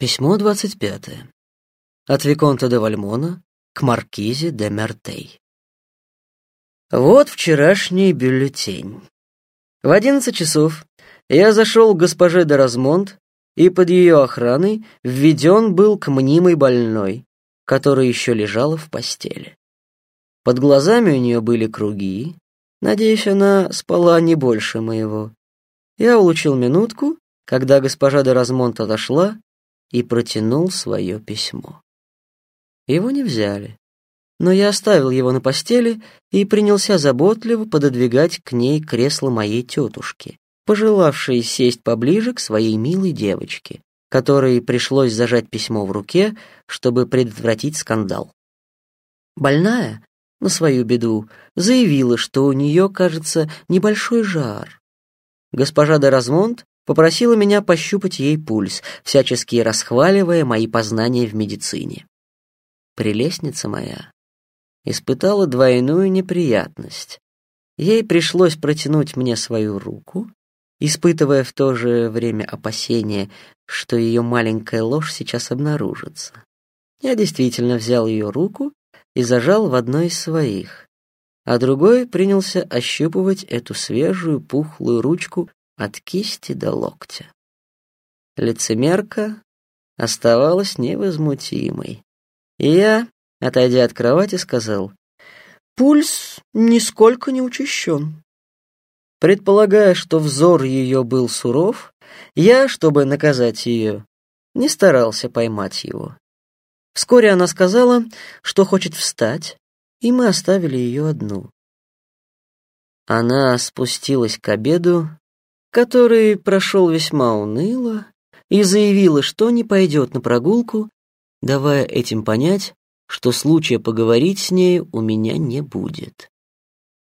Письмо 25. От Виконта де Вальмона к Маркизе де Мертей. Вот вчерашний бюллетень. В одиннадцать часов я зашел к госпоже де Размонт, и под ее охраной введен был к мнимой больной, которая еще лежала в постели. Под глазами у нее были круги. Надеюсь, она спала не больше моего. Я улучил минутку, когда госпожа де Размонт отошла, и протянул свое письмо. Его не взяли, но я оставил его на постели и принялся заботливо пододвигать к ней кресло моей тетушки, пожелавшей сесть поближе к своей милой девочке, которой пришлось зажать письмо в руке, чтобы предотвратить скандал. Больная, на свою беду, заявила, что у нее, кажется, небольшой жар. Госпожа де Размонт попросила меня пощупать ей пульс, всячески расхваливая мои познания в медицине. Прелестница моя испытала двойную неприятность. Ей пришлось протянуть мне свою руку, испытывая в то же время опасение, что ее маленькая ложь сейчас обнаружится. Я действительно взял ее руку и зажал в одной из своих, а другой принялся ощупывать эту свежую пухлую ручку от кисти до локтя. Лицемерка оставалась невозмутимой. И я, отойдя от кровати, сказал, «Пульс нисколько не учащен». Предполагая, что взор ее был суров, я, чтобы наказать ее, не старался поймать его. Вскоре она сказала, что хочет встать, и мы оставили ее одну. Она спустилась к обеду который прошел весьма уныло и заявила, что не пойдет на прогулку, давая этим понять, что случая поговорить с ней у меня не будет.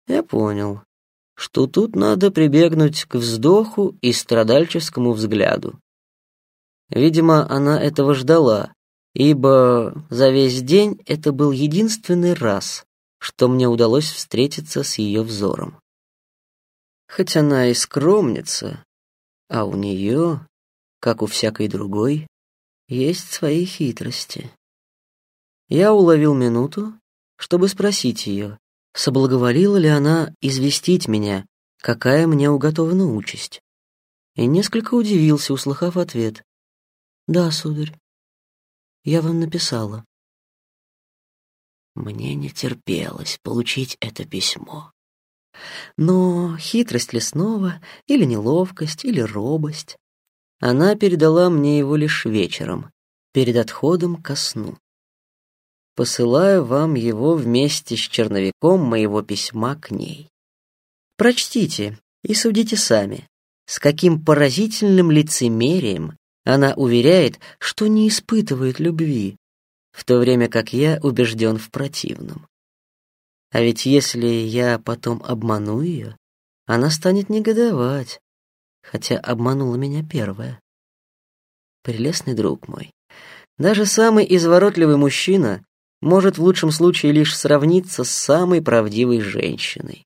Я понял, что тут надо прибегнуть к вздоху и страдальческому взгляду. Видимо, она этого ждала, ибо за весь день это был единственный раз, что мне удалось встретиться с ее взором. Хоть она и скромница, а у нее, как у всякой другой, есть свои хитрости. Я уловил минуту, чтобы спросить ее, соблаговолила ли она известить меня, какая мне уготована участь. И несколько удивился, услыхав ответ. «Да, сударь, я вам написала». Мне не терпелось получить это письмо. Но хитрость ли снова, или неловкость, или робость, она передала мне его лишь вечером, перед отходом ко сну. Посылаю вам его вместе с черновиком моего письма к ней. Прочтите и судите сами, с каким поразительным лицемерием она уверяет, что не испытывает любви, в то время как я убежден в противном. А ведь если я потом обману ее, она станет негодовать, хотя обманула меня первая. Прелестный друг мой, даже самый изворотливый мужчина может в лучшем случае лишь сравниться с самой правдивой женщиной.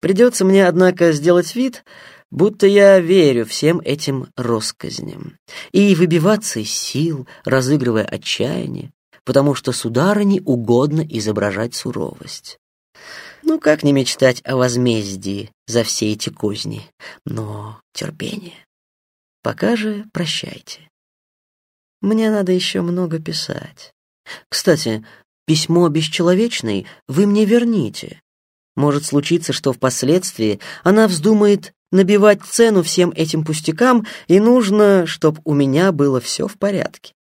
Придется мне, однако, сделать вид, будто я верю всем этим россказням, и выбиваться из сил, разыгрывая отчаяние, потому что сударыне угодно изображать суровость. Ну, как не мечтать о возмездии за все эти козни? Но терпение. Пока же прощайте. Мне надо еще много писать. Кстати, письмо бесчеловечное вы мне верните. Может случиться, что впоследствии она вздумает набивать цену всем этим пустякам, и нужно, чтобы у меня было все в порядке.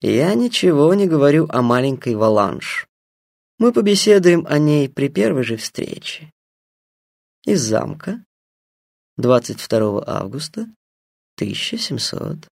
Я ничего не говорю о маленькой Валанш. Мы побеседуем о ней при первой же встрече. Из замка 22 августа 1700